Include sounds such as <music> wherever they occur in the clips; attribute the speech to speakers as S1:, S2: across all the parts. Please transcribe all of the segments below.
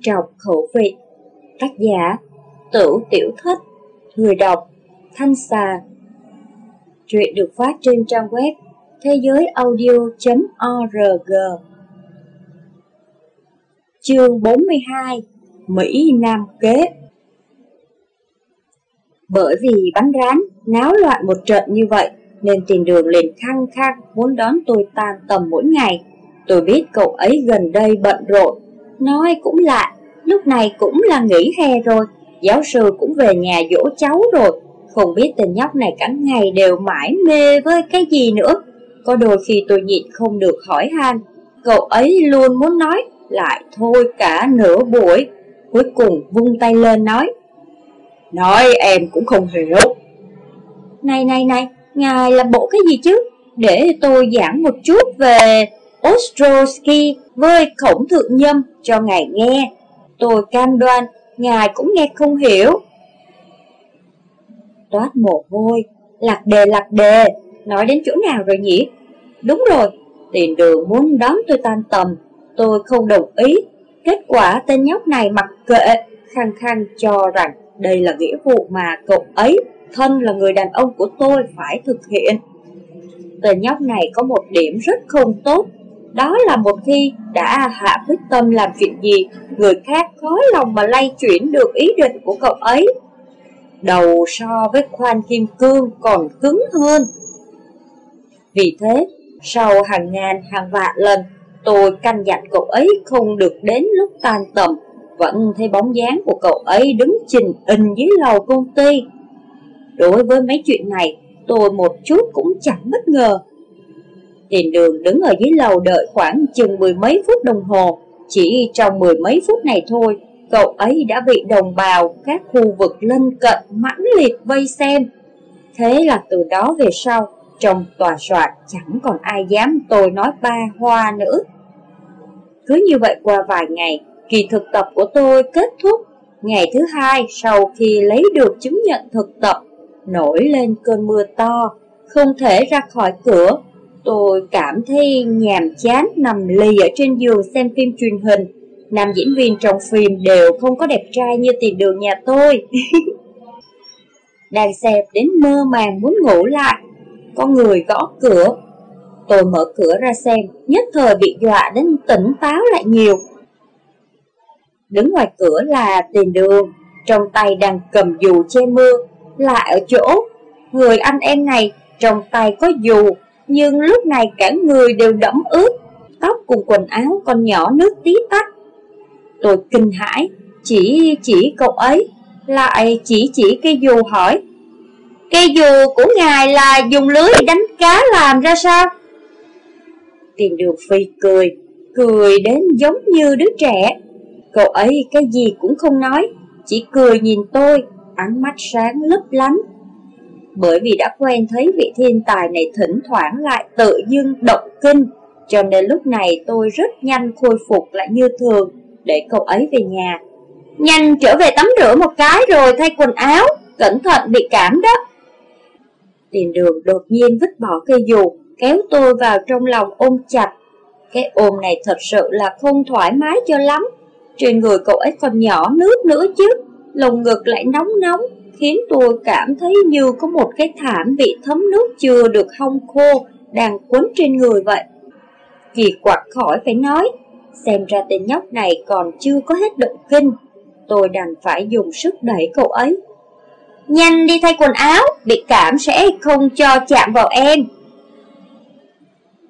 S1: trọc khẩu vị. Tác giả Tửu Tiểu Thất Người đọc Thanh Xà Truyện được phát trên trang web thế giới audio.org Chương 42 Mỹ Nam Kế Bởi vì bắn rán, náo loạn một trận như vậy nên tiền đường liền khăng khăng muốn đón tôi tan tầm mỗi ngày. Tôi biết cậu ấy gần đây bận rộn, nói cũng lạ, lúc này cũng là nghỉ hè rồi, giáo sư cũng về nhà dỗ cháu rồi, không biết tên nhóc này cả ngày đều mãi mê với cái gì nữa. Có đôi khi tôi nhịn không được hỏi han, cậu ấy luôn muốn nói, lại thôi cả nửa buổi. Cuối cùng vung tay lên nói, Nói em cũng không hiểu. Này này này, ngài là bộ cái gì chứ? Để tôi giảng một chút về Ostrowski với khổng thượng nhâm cho ngài nghe. Tôi cam đoan, ngài cũng nghe không hiểu. Toát mồ hôi, lạc đề lạc đề, nói đến chỗ nào rồi nhỉ? Đúng rồi, tiền đường muốn đón tôi tan tầm, tôi không đồng ý. Kết quả tên nhóc này mặc kệ, khăng khăng cho rằng đây là nghĩa vụ mà cậu ấy, thân là người đàn ông của tôi phải thực hiện. Tên nhóc này có một điểm rất không tốt, đó là một khi đã hạ quyết tâm làm chuyện gì, người khác khó lòng mà lay chuyển được ý định của cậu ấy. Đầu so với khoan kim cương còn cứng hơn. Vì thế, sau hàng ngàn hàng vạn lần, tôi căn dặn cậu ấy không được đến lúc tan tầm, vẫn thấy bóng dáng của cậu ấy đứng trình in dưới lầu công ty. Đối với mấy chuyện này, tôi một chút cũng chẳng bất ngờ. Tiền đường đứng ở dưới lầu đợi khoảng chừng mười mấy phút đồng hồ. Chỉ trong mười mấy phút này thôi, cậu ấy đã bị đồng bào các khu vực lân cận mãnh liệt vây xem. Thế là từ đó về sau, trong tòa soạn chẳng còn ai dám tôi nói ba hoa nữa. Cứ như vậy qua vài ngày, kỳ thực tập của tôi kết thúc. Ngày thứ hai sau khi lấy được chứng nhận thực tập, nổi lên cơn mưa to, không thể ra khỏi cửa Tôi cảm thấy nhàm chán nằm lì ở trên giường xem phim truyền hình. Nam diễn viên trong phim đều không có đẹp trai như tiền đường nhà tôi. <laughs> Đang xem đến mơ màng muốn ngủ lại. Có người gõ cửa. Tôi mở cửa ra xem, nhất thời bị dọa đến tỉnh táo lại nhiều. Đứng ngoài cửa là tiền đường, trong tay đang cầm dù che mưa, lại ở chỗ. Người anh em này trong tay có dù nhưng lúc này cả người đều đẫm ướt, tóc cùng quần áo còn nhỏ nước tí tách. Tôi kinh hãi, chỉ chỉ cậu ấy, lại chỉ chỉ cây dù hỏi. Cây dù của ngài là dùng lưới đánh cá làm ra sao? Tiền đường phi cười, cười đến giống như đứa trẻ. Cậu ấy cái gì cũng không nói, chỉ cười nhìn tôi, ánh mắt sáng lấp lánh bởi vì đã quen thấy vị thiên tài này thỉnh thoảng lại tự dưng động kinh, cho nên lúc này tôi rất nhanh khôi phục lại như thường để cậu ấy về nhà. Nhanh trở về tắm rửa một cái rồi thay quần áo, cẩn thận bị cảm đó. Tiền đường đột nhiên vứt bỏ cây dù, kéo tôi vào trong lòng ôm chặt. Cái ôm này thật sự là không thoải mái cho lắm. Trên người cậu ấy còn nhỏ nước nữa chứ, lồng ngực lại nóng nóng, khiến tôi cảm thấy như có một cái thảm bị thấm nước chưa được hong khô đang quấn trên người vậy. Kỳ quặc khỏi phải nói, xem ra tên nhóc này còn chưa có hết động kinh, tôi đành phải dùng sức đẩy cậu ấy. Nhanh đi thay quần áo, bị cảm sẽ không cho chạm vào em.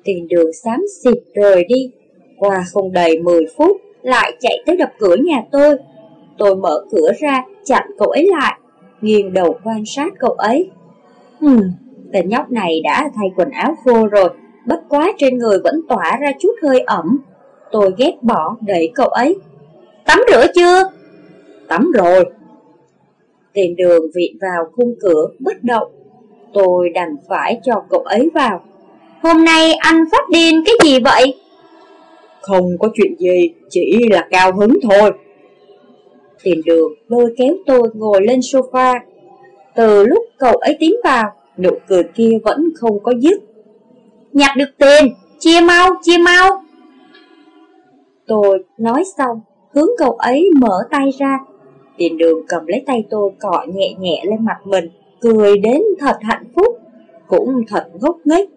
S1: Tiền đường xám xịt rời đi, qua không đầy 10 phút, lại chạy tới đập cửa nhà tôi. Tôi mở cửa ra, chặn cậu ấy lại, nghiêng đầu quan sát cậu ấy. Hừm, tên nhóc này đã thay quần áo khô rồi, bất quá trên người vẫn tỏa ra chút hơi ẩm. Tôi ghét bỏ đẩy cậu ấy. Tắm rửa chưa? Tắm rồi. Tiền đường viện vào khung cửa bất động. Tôi đành phải cho cậu ấy vào. Hôm nay anh phát điên cái gì vậy? Không có chuyện gì, chỉ là cao hứng thôi. Tiền đường lôi kéo tôi ngồi lên sofa. Từ lúc cậu ấy tiến vào, nụ cười kia vẫn không có dứt. Nhặt được tiền, chia mau, chia mau. Tôi nói xong, hướng cậu ấy mở tay ra. Tiền đường cầm lấy tay tôi cọ nhẹ nhẹ lên mặt mình, cười đến thật hạnh phúc, cũng thật ngốc nghếch.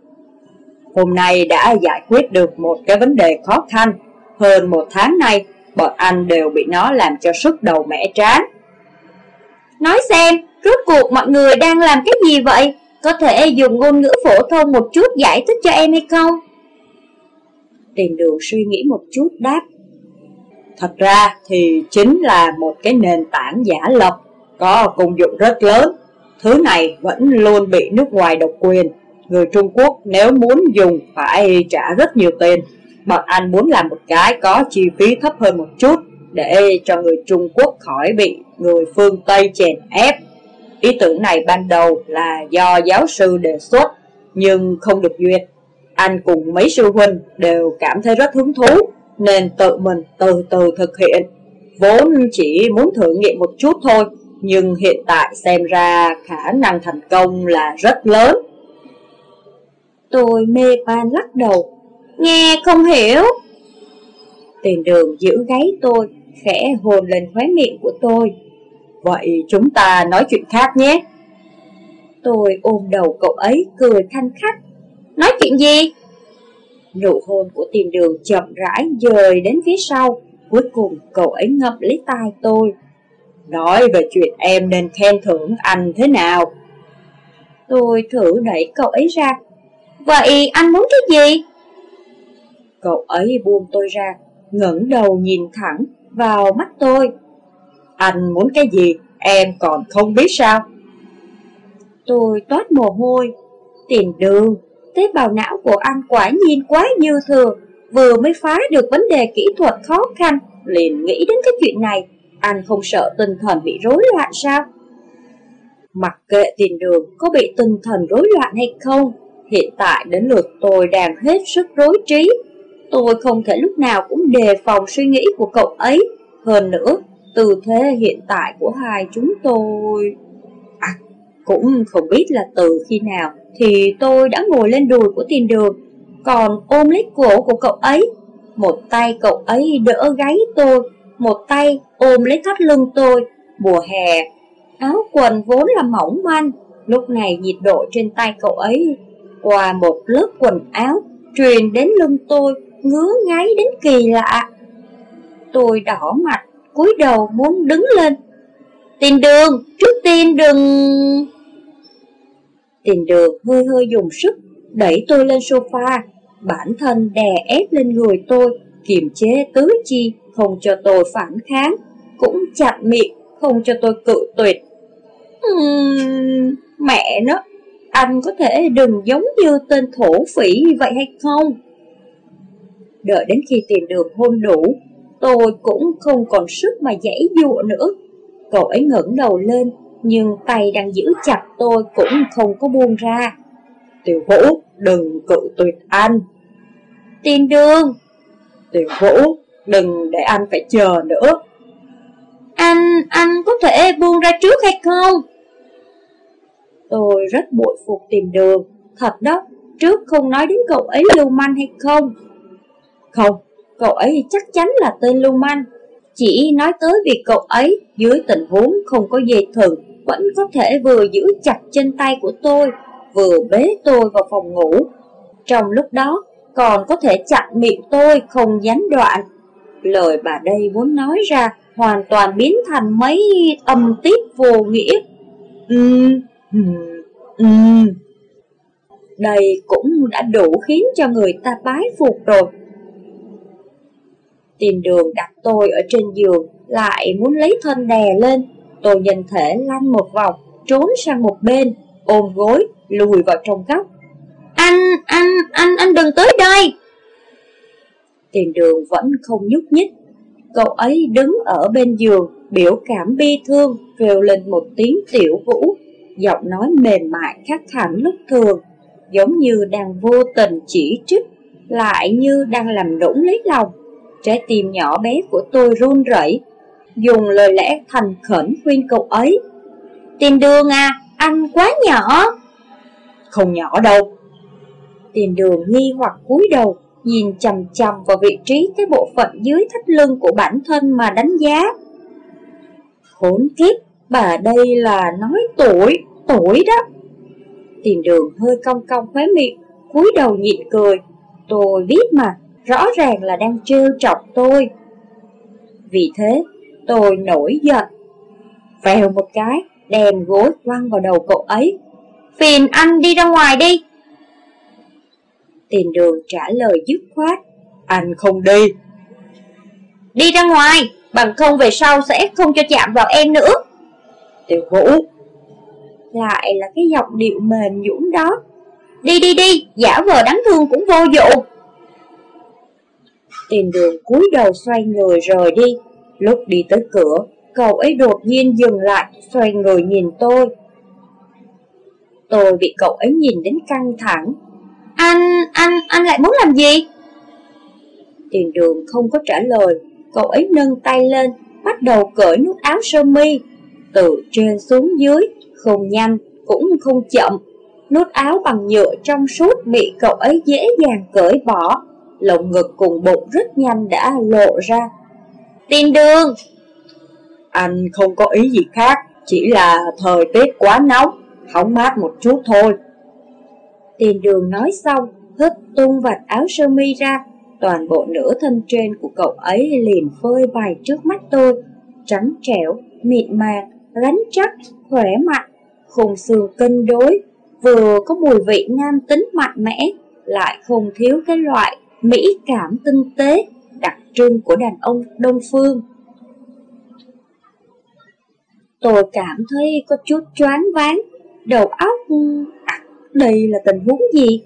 S2: Hôm nay đã giải quyết được một cái vấn đề khó khăn. Hơn một tháng nay, bọn anh đều bị nó làm cho sức đầu mẻ trán.
S1: Nói xem, rốt cuộc mọi người đang làm cái gì vậy? Có thể dùng ngôn ngữ phổ thông một chút giải thích cho em hay không?
S2: Tiền đường suy nghĩ một chút đáp Thật ra thì chính là một cái nền tảng giả lập Có công dụng rất lớn Thứ này vẫn luôn bị nước ngoài độc quyền Người Trung Quốc nếu muốn dùng phải trả rất nhiều tiền Bọn anh muốn làm một cái có chi phí thấp hơn một chút, Để cho người Trung Quốc khỏi bị người phương Tây chèn ép. Ý tưởng này ban đầu là do giáo sư đề xuất, Nhưng không được duyệt. Anh cùng mấy sư huynh đều cảm thấy rất hứng thú, Nên tự mình từ từ thực hiện. Vốn chỉ muốn thử nghiệm một chút thôi, Nhưng hiện tại xem ra khả năng thành công là rất lớn.
S1: Tôi mê man lắc đầu. Nghe không hiểu.
S2: Tiền đường giữ gáy tôi, Khẽ hồn lên khóe miệng của tôi. Vậy chúng ta nói chuyện khác nhé.
S1: Tôi ôm đầu cậu ấy, cười thanh khách. Nói chuyện gì? Nụ hôn của tiền đường chậm rãi dời đến phía sau. Cuối cùng cậu ấy ngậm lấy tai tôi.
S2: Nói về chuyện em nên khen thưởng anh thế nào?
S1: Tôi thử đẩy cậu ấy ra. Vậy anh muốn cái gì?
S2: Cậu ấy buông tôi ra ngẩng đầu nhìn thẳng vào mắt tôi anh muốn cái gì, em còn không biết sao?
S1: Tôi toát mồ hôi. Tiền đường, tế bào não của anh quả nhiên quá dư thừa. Vừa mới phá được vấn đề kỹ thuật khó khăn, liền nghĩ đến cái chuyện này. Anh không sợ tinh thần bị rối loạn sao? Mặc kệ tiền đường có bị tinh thần rối loạn hay không, hiện tại đến lượt tôi đang hết sức rối trí. Tôi không thể lúc nào cũng đề phòng suy nghĩ của cậu ấy. Hơn nữa, tư thế hiện tại của hai chúng tôi... À, cũng không biết là từ khi nào thì tôi đã ngồi lên đùi của tiền đường, còn ôm lấy cổ của cậu ấy. Một tay cậu ấy đỡ gáy tôi, một tay ôm lấy thắt lưng tôi. Mùa hè, áo quần vốn là mỏng manh, lúc này nhiệt độ trên tay cậu ấy qua một lớp quần áo truyền đến lưng tôi, ngứa ngáy đến kỳ lạ. Tôi đỏ mặt, cúi đầu muốn đứng lên. Tiền đường, trước tiên đừng... Tiền đường hơi hơi dùng sức, đẩy tôi lên sofa, bản thân đè ép lên người tôi, kiềm chế tứ chi, không cho tôi phản kháng, cũng chặt miệng, không cho tôi cự tuyệt. Uhm, mẹ nó, anh có thể đừng giống như tên thổ phỉ vậy hay không? Đợi đến khi tìm được hôn đủ, Tôi cũng không còn sức mà dãy dụa nữa. Cậu ấy ngẩng đầu lên, nhưng tay đang giữ chặt tôi cũng không có buông ra.
S2: Tiểu Vũ, đừng cự tuyệt anh.
S1: Tiền đường.
S2: Tiểu Vũ, đừng để anh phải chờ nữa.
S1: Anh, anh có thể buông ra trước hay không? Tôi rất bội phục tìm đường. Thật đó, trước không nói đến cậu ấy lưu manh hay không. Không, cậu ấy chắc chắn là tên lưu manh. Chỉ nói tới việc cậu ấy dưới tình huống không có dây thừng vẫn có thể vừa giữ chặt chân tay của tôi, vừa bế tôi vào phòng ngủ. Trong lúc đó còn có thể chặn miệng tôi không gián đoạn. Lời bà đây muốn nói ra hoàn toàn biến thành mấy âm tiết vô nghĩa. Ừm, ừm, ừm. Đây cũng đã đủ khiến cho người ta bái phục rồi. Tìm đường đặt tôi ở trên giường, lại muốn lấy thân đè lên. Tôi nhân thể lăn một vòng, trốn sang một bên, ôm gối, lùi vào trong góc. Anh, anh, anh, anh đừng tới đây! Tiền đường vẫn không nhúc nhích. Cậu ấy đứng ở bên giường, biểu cảm bi thương, kêu lên một tiếng tiểu vũ, giọng nói mềm mại khác hẳn lúc thường, giống như đang vô tình chỉ trích, lại như đang làm nũng lấy lòng. Trái tim nhỏ bé của tôi run rẩy, dùng lời lẽ thành khẩn khuyên cậu ấy. Tiền đường à, anh quá nhỏ.
S2: Không nhỏ đâu.
S1: Tiền đường nghi hoặc cúi đầu, nhìn chầm chầm vào vị trí cái bộ phận dưới thắt lưng của bản thân mà đánh giá. Khốn kiếp, bà đây là nói tuổi, tuổi đó. Tiền đường hơi cong cong khóe miệng, cúi đầu nhịn cười. Tôi biết mà, rõ ràng là đang trêu chọc tôi. Vì thế, tôi nổi giận. Vèo một cái, đèn gối quăng vào đầu cậu ấy. Phiền anh đi ra ngoài đi. Tiền đường trả lời dứt khoát.
S2: Anh không đi.
S1: Đi ra ngoài, bằng không về sau sẽ không cho chạm vào em nữa.
S2: Tiểu Vũ.
S1: Lại là cái giọng điệu mềm nhũn đó. Đi đi đi, giả vờ đáng thương cũng vô dụng. Tiền đường cúi đầu xoay người rời đi. Lúc đi tới cửa, cậu ấy đột nhiên dừng lại, xoay người nhìn tôi. Tôi bị cậu ấy nhìn đến căng thẳng. Anh, anh, anh lại muốn làm gì? Tiền đường không có trả lời, cậu ấy nâng tay lên, bắt đầu cởi nút áo sơ mi. Từ trên xuống dưới, không nhanh, cũng không chậm. Nút áo bằng nhựa trong suốt bị cậu ấy dễ dàng cởi bỏ. Lồng ngực cùng bụng rất nhanh đã lộ ra. Tiền đường!
S2: Anh không có ý gì khác, chỉ là thời tiết quá nóng, hóng mát một chút thôi.
S1: Tiền đường nói xong, hất tung vạt áo sơ mi ra, toàn bộ nửa thân trên của cậu ấy liền phơi bày trước mắt tôi, trắng trẻo, mịn màng, rắn chắc, khỏe mạnh, khung xương cân đối, vừa có mùi vị nam tính mạnh mẽ, lại không thiếu cái loại mỹ cảm tinh tế, đặc trưng của đàn ông Đông Phương. Tôi cảm thấy có chút choáng váng, đầu óc... À, đây là tình huống gì?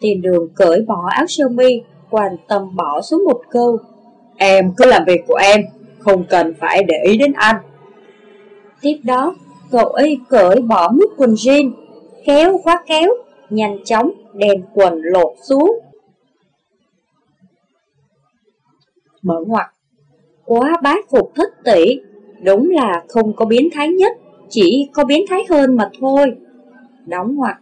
S1: Tiền đường cởi bỏ áo sơ mi, quan tâm bỏ xuống một câu.
S2: Em cứ làm việc của em, không cần phải để ý đến anh.
S1: Tiếp đó, cậu ấy cởi bỏ nút quần jean, kéo khóa kéo, nhanh chóng đem quần lột xuống. Mở ngoặt, quá bái phục thất tỷ, đúng là không có biến thái nhất, chỉ có biến thái hơn mà thôi. Đóng ngoặt,